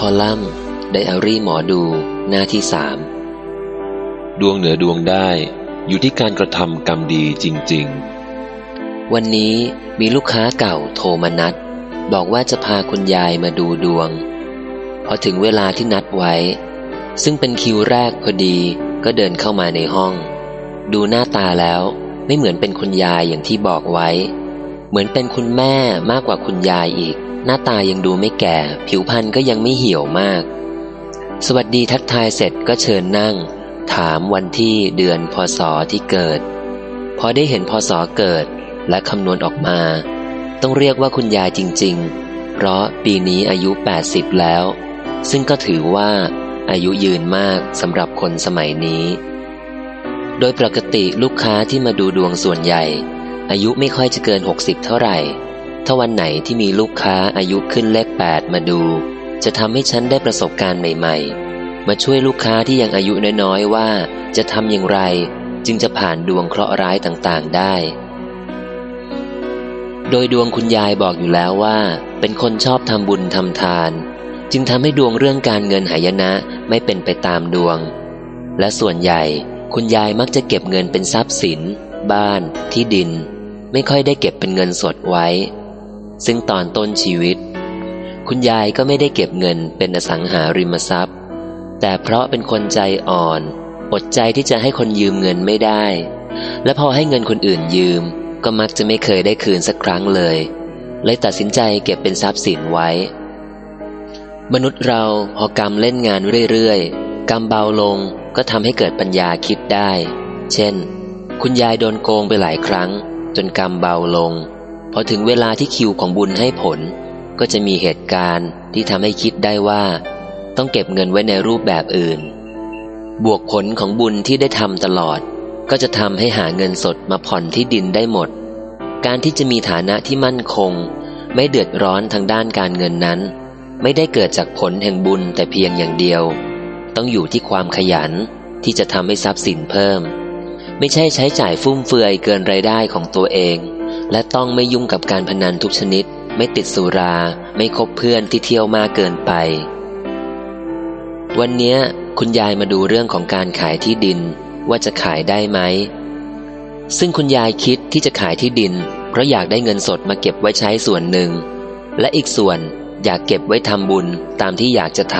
คอลัมน์ไดอารี่หมอดู หน้าที่สามดวงเหนือดวงได้อยู่ที่การกระทำกรรมดีจริงวันนี้มีลูกค้าเก่าโทรมานัด บอกว่าจะพาคุณยายมาดูดวง พอถึงเวลาที่นัดไว้ ซึ่งเป็นคิวแรกพอดีก็เดินเข้ามาในห้อง ดูหน้าตาแล้วไม่เหมือนเป็นคุณยายอย่างที่บอกไว้ เหมือนเป็นคุณแม่มากกว่าคุณยายอีก หน้าตายังดูไม่แก่ ผิวพรรณก็ยังไม่เหี่ยวมาก สวัสดีทักทายเสร็จก็เชิญนั่ง ถามวันที่เดือนพศที่เกิด พอได้เห็นพศเกิดและคำนวณออกมา ต้องเรียกว่าคุณยายจริง ๆ เพราะปีนี้อายุ 80 แล้ว ซึ่งก็ถือว่าอายุยืนมากสำหรับคนสมัยนี้ โดยปกติลูกค้าที่มาดูดวงส่วนใหญ่ อายุไม่ค่อยจะเกิน 60 เท่าไหร่ ถ้าวันไหนที่มีลูกค้าอายุขึ้นเลข8มาดู จะทำให้ฉันได้ประสบการณ์ใหม่ ๆ มาช่วยลูกค้าที่ยังอายุน้อยๆว่าจะทำอย่างไร จึงจะผ่านดวงเคราะห์ร้ายต่างๆได้ โดยดวงคุณยายบอกอยู่แล้วว่า เป็นคนชอบทำบุญทำทาน จึงทำให้ดวงเรื่องการเงินหายนะไม่เป็นไปตามดวง และส่วนใหญ่คุณยายมักจะเก็บเงินเป็นทรัพย์สิน บ้าน ที่ดิน ไม่ค่อยได้เก็บเป็นเงินสดไว้ ซึ่งตอนต้นชีวิต คุณยายก็ไม่ได้เก็บเงินเป็นอสังหาริมทรัพย์ แต่เพราะเป็นคนใจอ่อน อดใจที่จะให้คนยืมเงินไม่ได้ และพอให้เงินคนอื่นยืม ก็มักจะไม่เคยได้คืนสักครั้งเลย เลยตัดสินใจเก็บเป็นทรัพย์สินไว้ มนุษย์เราพอกรรมเล่นงานเรื่อยๆกรรมเบาลงก็ทำให้เกิดปัญญาคิดได้ เช่น คุณยายโดนโกงไปหลายครั้ง จนกรรมเบาลง พอถึงเวลาที่คิวของบุญให้ผล ก็จะมีเหตุการณ์ที่ทำให้คิดได้ว่า ต้องเก็บเงินไว้ในรูปแบบอื่น บวกผลของบุญที่ได้ทำตลอด ก็จะทำให้หาเงินสดมาผ่อนที่ดินได้หมด การที่จะมีฐานะที่มั่นคง ไม่เดือดร้อนทางด้านการเงินนั้น ไม่ได้เกิดจากผลแห่งบุญแต่เพียงอย่างเดียว ต้องอยู่ที่ความขยันที่จะทำให้ทรัพย์สินเพิ่ม ไม่ใช่ใช้จ่ายฟุ่มเฟือยเกินรายได้ของตัวเอง และต้องไม่ยุ่งกับการพนันทุกชนิด ไม่ติดสุรา ไม่คบเพื่อนที่เที่ยวมากเกินไป วันนี้คุณยายมาดูเรื่องของการขายที่ดินว่าจะขายได้ไหม ซึ่งคุณยายคิดที่จะขายที่ดิน เพราะอยากได้เงินสดมาเก็บไว้ใช้ส่วนหนึ่ง และอีกส่วนอยากเก็บไว้ทำบุญตามที่อยากจะท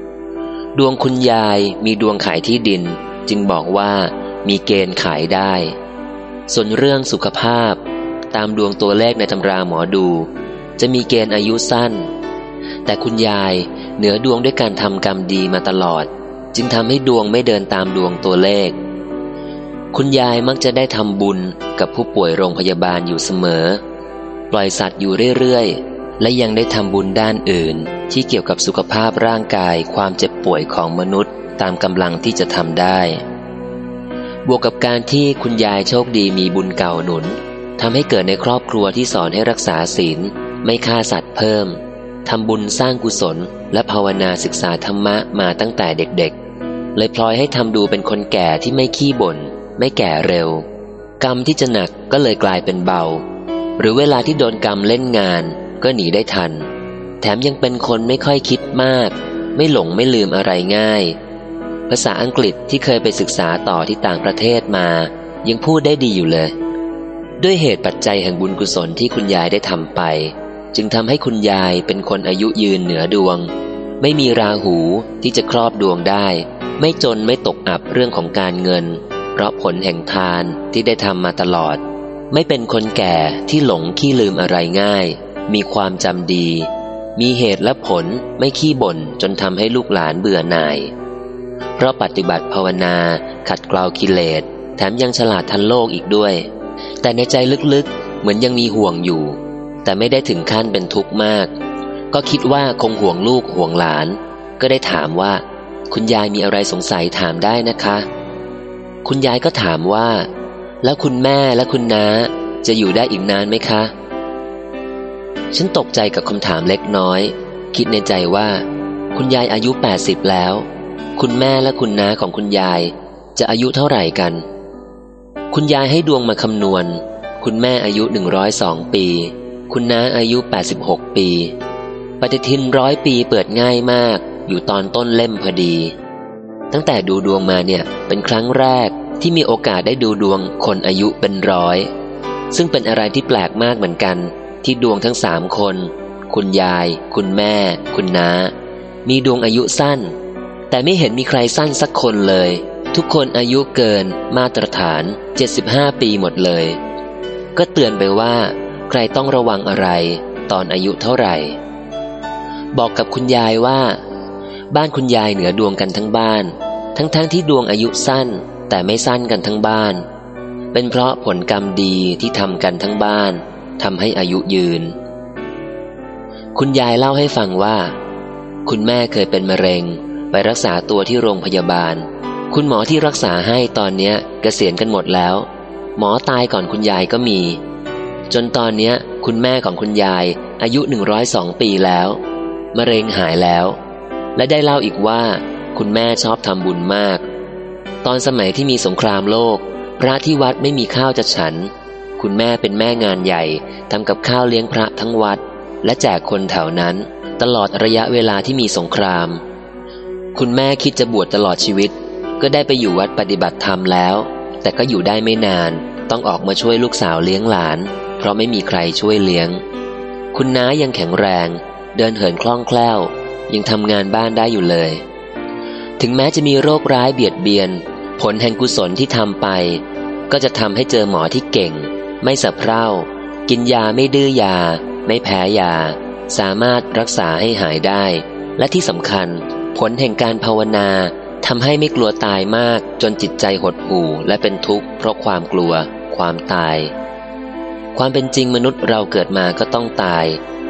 ำดวงคุณยายมีดวงขายที่ดิน จึงบอกว่ามีเกณฑ์ขายได้ ส่วนเรื่องสุขภาพ ตามดวงตัวเลขในตำราหมอดู จะมีเกณฑ์อายุสั้น แต่คุณยายเหนือดวงด้วยการทำกรรมดีมาตลอด จึงทำให้ดวงไม่เดินตามดวงตัวเลข คุณยายมักจะได้ทำบุญกับผู้ป่วยโรงพยาบาลอยู่เสมอ ปล่อยสัตว์อยู่เรื่อยๆ และยังได้ทำบุญด้านอื่น ที่เกี่ยวกับสุขภาพร่างกายความเจ็บป่วยของมนุษย์ตามกำลังที่จะทำได้บวกกับการที่คุณยายโชคดีมีบุญเก่าหนุน ทำให้เกิดในครอบครัวที่สอนให้รักษาศีล ไม่ฆ่าสัตว์เพิ่มทำบุญสร้างกุศล และภาวนาศึกษาธรรมะมาตั้งแต่เด็กๆ เลยพลอยให้ทำดูเป็นคนแก่ที่ไม่ขี้บ่นไม่แก่เร็ว กรรมที่จะหนักก็เลยกลายเป็นเบา หรือเวลาที่โดนกรรมเล่นงาน ก็หนีได้ทัน แถมยังเป็นคนไม่ค่อยคิดมาก ไม่หลงไม่ลืมอะไรง่าย ภาษาอังกฤษที่เคยไปศึกษาต่อที่ต่างประเทศมา ยังพูดได้ดีอยู่เลย ด้วยเหตุปัจจัยแห่งบุญกุศลที่คุณยายได้ทำไป จึงทำให้คุณยายเป็นคนอายุยืนเหนือดวง ไม่มีราหูที่จะครอบดวงได้ ไม่จนไม่ตกอับเรื่องของการเงิน เพราะผลแห่งทานที่ได้ทำมาตลอด ไม่เป็นคนแก่ที่หลงขี้ลืมอะไรง่าย มีความจำดี มีเหตุและผลไม่ขี้บ่นจนทำให้ลูกหลานเบื่อหน่าย เพราะปฏิบัติภาวนาขัดเกลากิเลสแถมยังฉลาดทันโลกอีกด้วย แต่ในใจลึกๆ เหมือนยังมีห่วงอยู่ แต่ไม่ได้ถึงขั้นเป็นทุกข์มาก ก็คิดว่าคงห่วงลูกห่วงหลาน ก็ได้ถามว่า คุณยายมีอะไรสงสัยถามได้นะคะ คุณยายก็ถามว่า แล้วคุณแม่และคุณน้าจะอยู่ได้อีกนานไหมคะ ฉันตกใจกับคำถามเล็กน้อย คิดในใจว่า คุณยายอายุ 80 แล้ว คุณแม่และคุณน้าของคุณยายจะอายุเท่าไหร่กัน คุณยายให้ดวงมาคำนวณ คุณแม่อายุ 102 ปี คุณน้าอายุ 86 ปี ปฏิทินร้อยปีเปิดง่ายมาก อยู่ตอนต้นเล่มพอดี ตั้งแต่ดูดวงมาเนี่ยเป็นครั้งแรกที่มีโอกาสได้ดูดวงคนอายุเป็นร้อย ซึ่งเป็นอะไรที่แปลกมากเหมือนกัน ที่ดวงทั้งสามคน คุณยาย คุณแม่ คุณน้า มีดวงอายุสั้น แต่ไม่เห็นมีใครสั้นสักคนเลย ทุกคนอายุเกินมาตรฐาน 75 ปีหมดเลย ก็เตือนไปว่า ใครต้องระวังอะไร ตอนอายุเท่าไหร่ บอกกับคุณยายว่า บ้านคุณยายเหนือดวงกันทั้งบ้าน ทั้งๆทที่ดวงอายุสั้น แต่ไม่สั้นกันทั้งบ้าน เป็นเพราะผลกรรมดีที่ทำกันทั้งบ้านทำให้อายุยืน คุณยายเล่าให้ฟังว่า คุณแม่เคยเป็นมะเร็งไปรักษาตัวที่โรงพยาบาล คุณหมอที่รักษาให้ตอนเนี้ยเกษียณกันหมดแล้ว หมอตายก่อนคุณยายก็มี จนตอนเนี้ยคุณแม่ของคุณยายอายุ 102 ปีแล้วมะเร็งหายแล้ว และได้เล่าอีกว่า คุณแม่ชอบทำบุญมาก ตอนสมัยที่มีสงครามโลก พระที่วัดไม่มีข้าวจะฉัน คุณแม่เป็นแม่งานใหญ่ทำกับข้าวเลี้ยงพระทั้งวัด และแจกคนแถวนั้น ตลอดระยะเวลาที่มีสงคราม คุณแม่คิดจะบวชตลอดชีวิต ก็ได้ไปอยู่วัดปฏิบัติธรรมแล้ว แต่ก็อยู่ได้ไม่นาน ต้องออกมาช่วยลูกสาวเลี้ยงหลาน เพราะไม่มีใครช่วยเลี้ยง คุณน้ายังแข็งแรง เดินเหินคล่องแคล่ว ยังทำงานบ้านได้อยู่เลย ถึงแม้จะมีโรคร้ายเบียดเบียน ผลแห่งกุศลที่ทำไป ก็จะทำให้เจอหมอที่เก่ง ไม่สับเพร่า กินยาไม่ดื้อยา ไม่แพ้ยา สามารถรักษาให้หายได้ และที่สำคัญ ผลแห่งการภาวนา ทำให้ไม่กลัวตายมากจนจิตใจหดหู่และเป็นทุกข์เพราะความกลัว ความตาย ความเป็นจริงมนุษย์เราเกิดมาก็ต้องตาย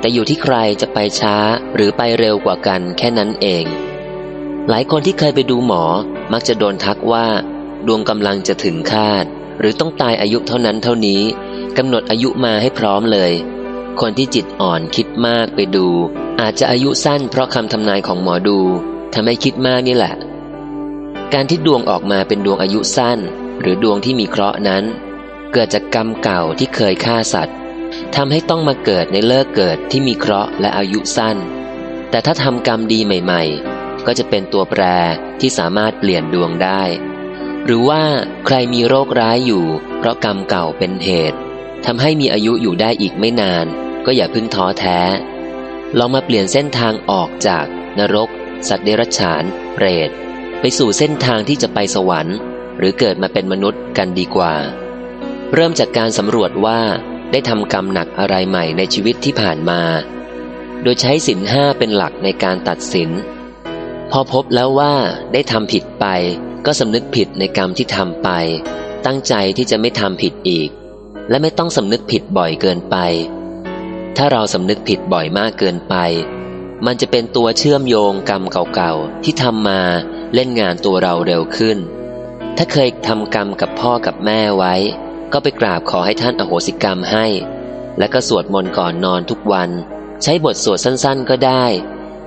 แต่อยู่ที่ใครจะไปช้าหรือไปเร็วกว่ากันแค่นั้นเอง หลายคนที่เคยไปดูหมอมักจะโดนทักว่า ดวงกำลังจะถึงคาด หรือต้องตายอายุเท่านั้นเท่านี้กำหนดอายุมาให้พร้อมเลย คนที่จิตอ่อนคิดมากไปดู อาจจะอายุสั้นเพราะคำทำนายของหมอดูทำให้คิดมากนี่แหละ การที่ดวงออกมาเป็นดวงอายุสั้น หรือดวงที่มีเคราะห์นั้น เกิดจากกรรมเก่าที่เคยฆ่าสัตว์ทำให้ต้องมาเกิดในเลิกเกิดที่มีเคราะห์และอายุสั้น แต่ถ้าทำกรรมดีใหม่ๆ ก็จะเป็นตัวแปรที่สามารถเปลี่ยนดวงได้ หรือว่าใครมีโรคร้ายอยู่ เพราะกรรมเก่าเป็นเหตุทำให้มีอายุอยู่ได้อีกไม่นาน ก็อย่าพึ่งท้อแท้ ลองมาเปลี่ยนเส้นทางออกจากนรก สัตว์เดรัจฉาน เปรต ไปสู่เส้นทางที่จะไปสวรรค์ หรือเกิดมาเป็นมนุษย์กันดีกว่า เริ่มจากการสำรวจว่าได้ทำกรรมหนักอะไรใหม่ในชีวิตที่ผ่านมา โดยใช้สินห้าเป็นหลักในการตัดสิน พอพบแล้วว่าได้ทำผิดไป ก็สำนึกผิดในกรรมที่ทำไป ตั้งใจที่จะไม่ทำผิดอีก และไม่ต้องสำนึกผิดบ่อยเกินไป ถ้าเราสำนึกผิดบ่อยมากเกินไป มันจะเป็นตัวเชื่อมโยงกรรมเก่าๆที่ทำมา เล่นงานตัวเราเร็วขึ้น ถ้าเคยทำกรรมกับพ่อกับแม่ไว้ ก็ไปกราบขอให้ท่านอโหสิกรรมให้ และก็สวดมนต์ก่อนนอนทุกวัน ใช้บทสวดสั้นๆก็ได้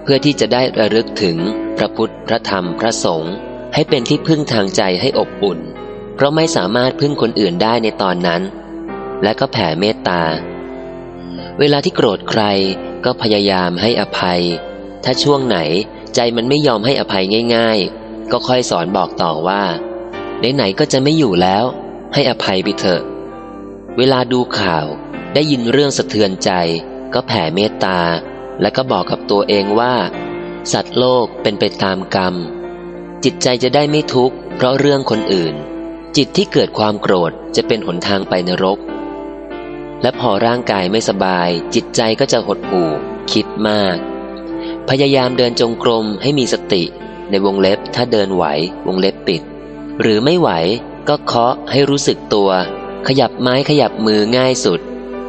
เพื่อที่จะได้ระลึกถึงพระพุทธพระธรรมพระสงฆ์ให้เป็นที่พึ่งทางใจให้อบอุ่น เพราะไม่สามารถพึ่งคนอื่นได้ในตอนนั้น และก็แผ่เมตตา เวลาที่โกรธใครก็พยายามให้อภัย ถ้าช่วงไหนใจมันไม่ยอมให้อภัยง่ายๆ ก็ค่อยสอนบอกต่อว่าไหนๆก็จะไม่อยู่แล้ว ให้อภัยไปเถอะ เวลาดูข่าวได้ยินเรื่องสะเทือนใจ ก็แผ่เมตตา และก็บอกกับตัวเองว่า สัตว์โลกเป็นไปตามกรรม จิตใจจะได้ไม่ทุกข์เพราะเรื่องคนอื่น จิตที่เกิดความโกรธจะเป็นหนทางไปนรก และพอร่างกายไม่สบาย จิตใจก็จะหดหู่ คิดมาก พยายามเดินจงกรมให้มีสติ ในวงเล็บถ้าเดินไหว วงเล็บปิด หรือไม่ไหวก็เคาะให้รู้สึกตัว ขยับไม้ขยับมือง่ายสุด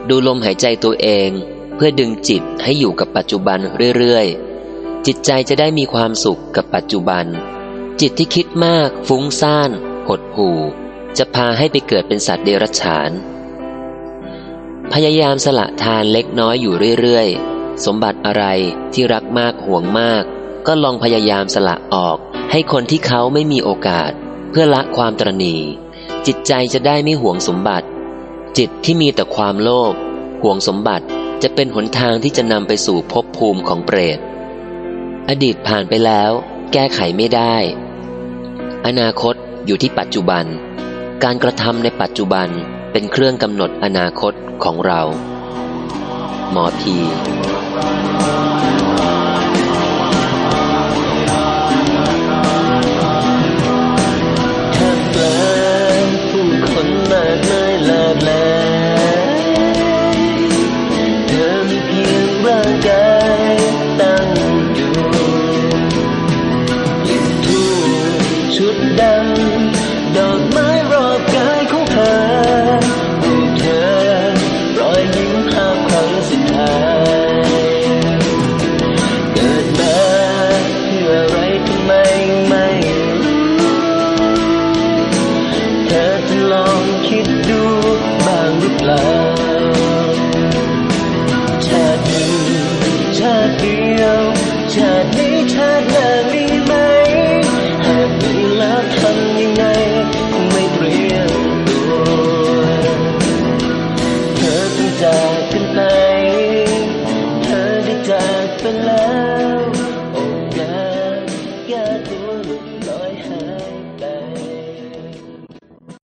ดูลมหายใจตัวเอง เพื่อดึงจิตให้อยู่กับปัจจุบันเรื่อยๆ จิตใจจะได้มีความสุขกับปัจจุบัน จิตที่คิดมาก ฟุ้งซ่านหดหู่ จะพาให้ไปเกิดเป็นสัตว์เดรัจฉาน พยายามสละทานเล็กน้อยอยู่เรื่อยๆ สมบัติอะไรที่รักมากห่วงมาก ก็ลองพยายามสละออก ให้คนที่เขาไม่มีโอกาส เพื่อละความตรณี จิตใจจะได้ไม่ห่วงสมบัติ จิตที่มีแต่ความโลภห่วงสมบัติจะเป็นหนทางที่จะนำไปสู่ภพภูมิของเปรต อดีตผ่านไปแล้ว แก้ไขไม่ได้ อนาคตอยู่ที่ปัจจุบัน การกระทำในปัจจุบันเป็นเครื่องกำหนดอนาคตของเรา หมอพี